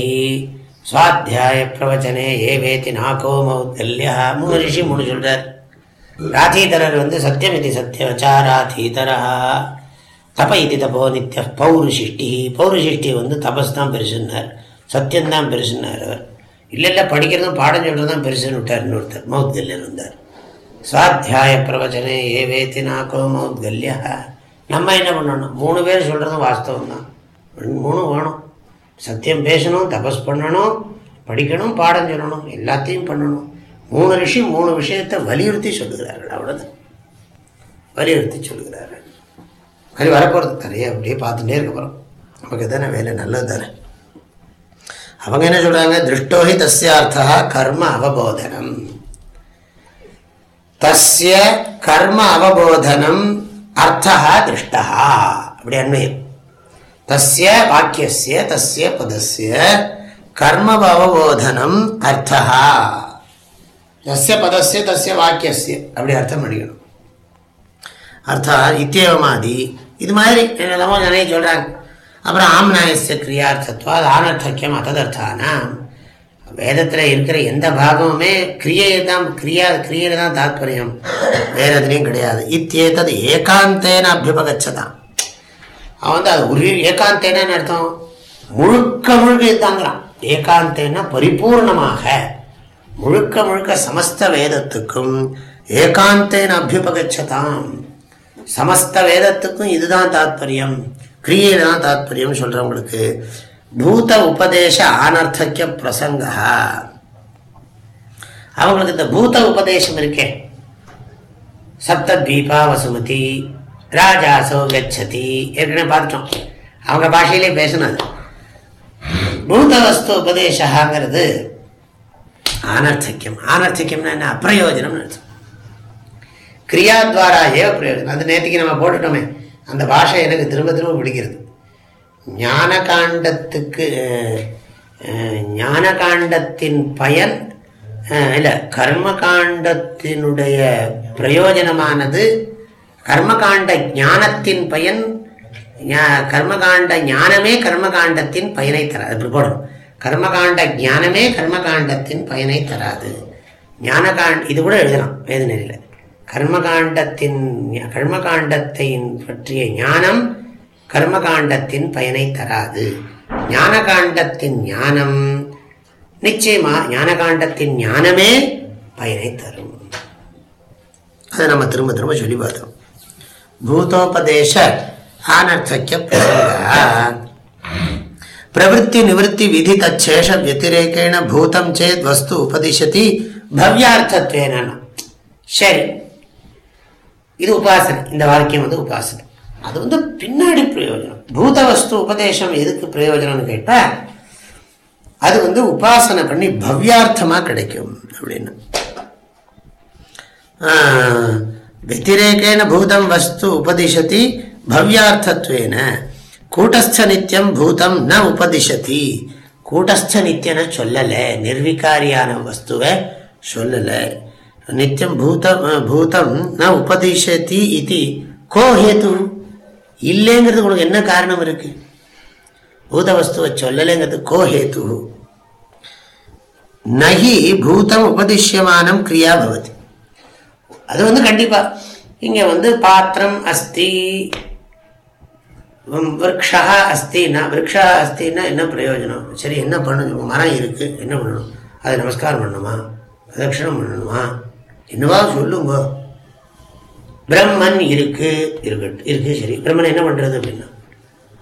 [SPEAKER 1] சுவாத்தியாய பிரவச்சனே ஏ வேத்தி நாகோ மௌத்தல்யா. மூணு ரிஷி மூணு சொல்கிறார் ராதீதரர் வந்து சத்தியம் இது சத்தியவச்சாராதீதரா தப இது தபோ நித்திய பௌருஷிஷ்டி. பௌருஷிஷ்டி வந்து தபஸ் தான் பெருசுன்னார். சத்தியம்தான் பெருசுன்னார் அவர். இல்லை இல்லை படிக்கிறதும் பாடம் சொல்கிறது தான் பெருசுன்னு விட்டார் இன்னொருத்தர் மௌத்கல்யர் இருந்தார். சுவாத்தியாய பிரவச்சனே ஏ வேத்தி நாக்கோ மௌத்கல்யா. நம்ம என்ன பண்ணணும்? மூணு பேர் சொல்கிறதும் வாஸ்தவம் தான் மூணு வேணும். சத்தியம் பேசணும் தபஸ் பண்ணணும் படிக்கணும் பாடம் சொல்லணும் எல்லாத்தையும் பண்ணணும். மூணு ரிஷி மூணு விஷயத்தை வலியுறுத்தி சொல்லுகிறார்கள் அவ்வளோதான் வலியுறுத்தி சொல்லுகிறார்கள். மாதிரி வரப்போகிறது நிறைய அப்படியே பார்த்துட்டே இருக்க போகிறோம் நமக்கு தானே வேலை நல்லது தானே. அவங்க என்ன சொல்கிறாங்க திருஷ்டோஹி தஸ்யார்த்தா கர்ம அவபோதனம். தஸ்ய கர்ம அவபோதனம் அர்த்தா திருஷ்டா அப்படி அண்மையம் தஸ்ய வாக்கியஸ்ய தஸ்ய பதஸ்ய கர்ம அவபோதனம் அர்த்தா தஸ்ய பதஸ்ய தஸ்ய வாக்கியஸ்ய. அப்படி அர்த்தம் பண்ணிக்கணும் அர்த்தா இத்தியவமாதி இது மாதிரி என்னெல்லாமோ நிறைய சொல்கிறாங்க அப்புறம் ஆம்நாயச கிரியார்த்தத்துவம் அது ஆனர்த்தக்கியம் அததர்த்தானாம் வேதத்தில் இருக்கிற எந்த பாகமுமே கிரியை தான் கிரியா கிரியையில் தான் தாத்பரியம். வேற எதுலேயும் கிடையாது. இத்தியேதது ஏகாந்தேன அபியுபகச்சதான் அவன் வந்து அது ஒரு ஏகாந்தேனன்னு அர்த்தம். முழுக்க முழுக்க இதுதாங்கிறான். ஏகாந்தேன பரிபூர்ணமாக. முழுக்க முழுக்க சமஸ்த வேதத்துக்கும் ஏகாந்தேன அபியுபகச்சதாம். சமஸ்த வேதத்துக்கும் இதுதான் தாத்பரியம். கிரியையில தான் தாத்பரியம் சொல்றவங்களுக்கு. பூத உபதேச ஆனர்த்தக்கிய பிரசங்கா. அவங்களுக்கு இந்த பூத உபதேசம் இருக்கே. சப்தீபா வசுமதி ராஜாசோ கச்சதி ஏற்கனவே பார்த்துட்டோம். அவங்க பாஷையிலே பேசினது. பூத வஸ்து உபதேசங்கிறது ஆனர்த்தக்கியம் ஆனர்த்தக்கியம்னா என்ன? அப்பிரயோஜனம்னு அர்த்தம். கிரியாத்வாரா ஏவ பிரயோஜனம். அது நேற்றுக்கு நம்ம போட்டுட்டோமே. அந்த பாஷை எனக்கு திரும்ப திரும்ப பிடிக்கிறது. ஞான காண்டத்துக்கு ஞான காண்டத்தின் பயன் இல்லை கர்ம காண்டத்தினுடைய பிரயோஜனமானது கர்மகாண்ட ஞானத்தின் பயன் கர்மகாண்ட ஞானமே கர்மகாண்டத்தின் பயனை தராது. இப்படி போடணும். கர்மகாண்ட ஞானமே கர்மகாண்டத்தின் பயனை தராது. ஞானகாண்ட் இது கூட எழுதலாம் வேதனையில் கர்மகாண்டத்தின் கர்மகாண்டத்தை பற்றிய ஞானம் கர்மகாண்டத்தின் பயனை தராது. ஞான காண்டத்தின் ஞானம் நிச்சயமா ஞான காண்டத்தின் ஞானமே பயனை தரும். அதை நம்ம திரும்ப திரும்ப சொல்லி பார்த்தோம் பூதோபதேச ஆனர்த்தக்கிய பிரவருத்தி நிவத்தி விதி தச்சேஷ வத்திரேக்கேண பூதம் சேத் வஸ்து உபதிஷதி பவ்யார்த்தத்வேன. சரி இது உபாசனை. இந்த வாக்கியம் வந்து உபாசனை. அது வந்து பின்னாடி பிரயோஜனம். பூத வஸ்து உபதேசம் எதுக்கு பிரயோஜனம்னு கேட்டா அது வந்து உபாசனை பண்ணி பவ்யார்த்தமா கிடைக்கும் அப்படின்னு. வத்திரேக்கேன பூதம் வஸ்து உபதிஷதி பவ்யார்த்தத்வேன. கூட்டஸ்த நித்தியம் பூதம் ந உபதிஷதி. கூட்டஸ்த நித்தியன சொல்லலை. நிர்விகாரியான வஸ்துவை சொல்லலை. நித்தியம் பூதம் பூதம் ந உபதிஷதி இது. கோ ஹேது இல்லைங்கிறது உனக்கு என்ன காரணம் இருக்கு? பூத வஸ்துவை சொல்லலைங்கிறது கோ ஹேது நகி பூதம் உபதிஷ்யமானம் கிரியா பவதி. அது வந்து கண்டிப்பா. இங்க வந்து பாத்திரம் அஸ்தி விரக்ஷா அஸ்தின்னா விரக்ஷா அஸ்தின்னா என்ன பிரயோஜனம்? சரி என்ன பண்ணணும்? மரம் இருக்கு என்ன பண்ணணும்? அதை நமஸ்காரம் பண்ணணுமா? பிரதட்சிணம் பண்ணணுமா? என்னவா சொல்லுங்க? பிரம்மன் இருக்கு இருக்கட்டு இருக்கு சரி. பிரம்மன் என்ன பண்றது அப்படின்னா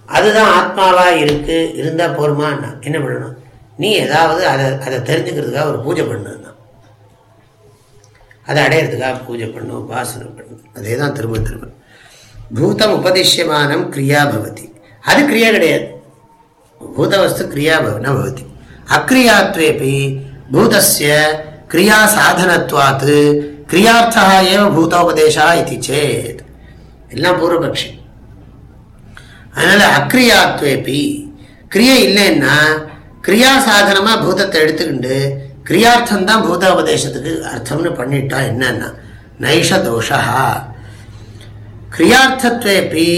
[SPEAKER 1] அதுதான் ஆத்மாவா இருக்கு இருந்தா போருமா என்ன பண்ணணும்? நீ ஏதாவது அதை அதை தெரிஞ்சுக்கிறதுக்காக ஒரு பூஜை பண்ணுன்னா அதை அடையிறதுக்காக பூஜை பண்ணும் உபாசனம் பண்ணும் அதே தான் திரும்ப திரும்ப. பூதம் உபதிஷ்யமானம் கிரியா பவதி. அது கிரியா கிடையாது. பூதவஸ்து கிரியா பவன பவதி. அக்ரியாத்வேபி பூதஸ்ய கிரியா சாதனத்வாத்து கிரியார்த்தா ஏவ பூதோபதேசா இது சேத் எல்லாம் பூர்வபக்ஷி அதனால அக்ரியாத்வேபி கிரியை இல்லைன்னா கிரியா சாதனமாக பூதத்தை எடுத்துக்கிண்டு கிரியார்த்தம் தான் பூதோபதேசத்துக்கு அர்த்தம்னு பண்ணிட்டா என்னன்னா நைஷ தோஷா கிரியார்த்தத்வேபி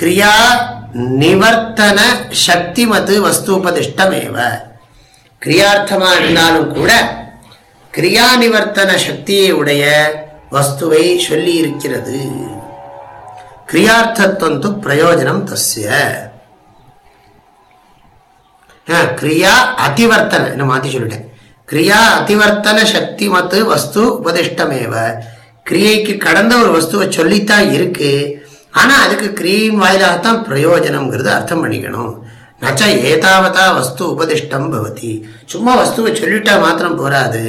[SPEAKER 1] கிரியா நிவர்த்தன சக்திமது வஸ்தூபதிஷ்டமேவ கிரியார்த்தமா இருந்தாலும் கூட கிரியா நிவர்த்தன சக்தியை உடைய வஸ்துவை சொல்லி இருக்கிறது கிரியார்த்தத்துவம் து பிரயோஜனம் தஸ்ய. ஆ, கிரியா அதிவர்த்தன இன்னும் மாத்தி சொல்லிட்டேன். கிரியா அதிவர்த்தன சக்தி மத்து வஸ்து உபதிஷ்டமேவ. கிரியைக்கு கடந்த ஒரு வஸ்துவை சொல்லித்தான் இருக்கு. ஆனா அதுக்கு கிரியின் வாயிலாகத்தான் பிரயோஜனம்ங்கிறது அர்த்தம் பண்ணிக்கணும். நச்ச ஏதாவதா வஸ்து உபதிஷ்டம் பவதி சும்மா வஸ்துவை சொல்லிட்டா மாத்திரம் போராது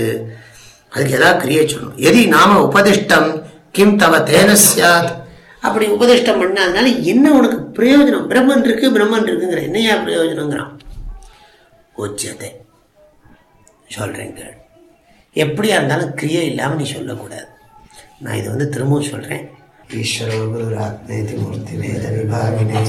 [SPEAKER 1] அதுக்கு ஏதாவது கிரியை சொல்லணும். எதி நாம உபதிஷ்டம் கிம் தவ தேன சியாத் அப்படி உபதிஷ்டம் பண்ணாதனால என்ன உனக்கு பிரயோஜனம்? பிரம்மன் இருக்கு பிரம்மன் இருக்குங்கிற என்னையா பிரயோஜனங்கிறான்? உச்சத்தை. சொல்கிறேங்க எப்படியா இருந்தாலும் கிரியை இல்லாமல் நீ சொல்லக்கூடாது. நான் இதை வந்து திரும்பவும் சொல்கிறேன் ஈஸ்வரோ குரு ஆத்மேதி மூர்த்தி வேத விபாகினே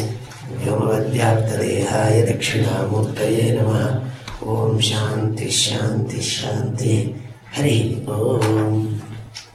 [SPEAKER 1] யோகவத்யாப்ததேகாய தட்சிணாமூர்த்தயே நம. ஓம் சாந்தி ஷாந்தி ஷாந்தி ஹரி ஓம்.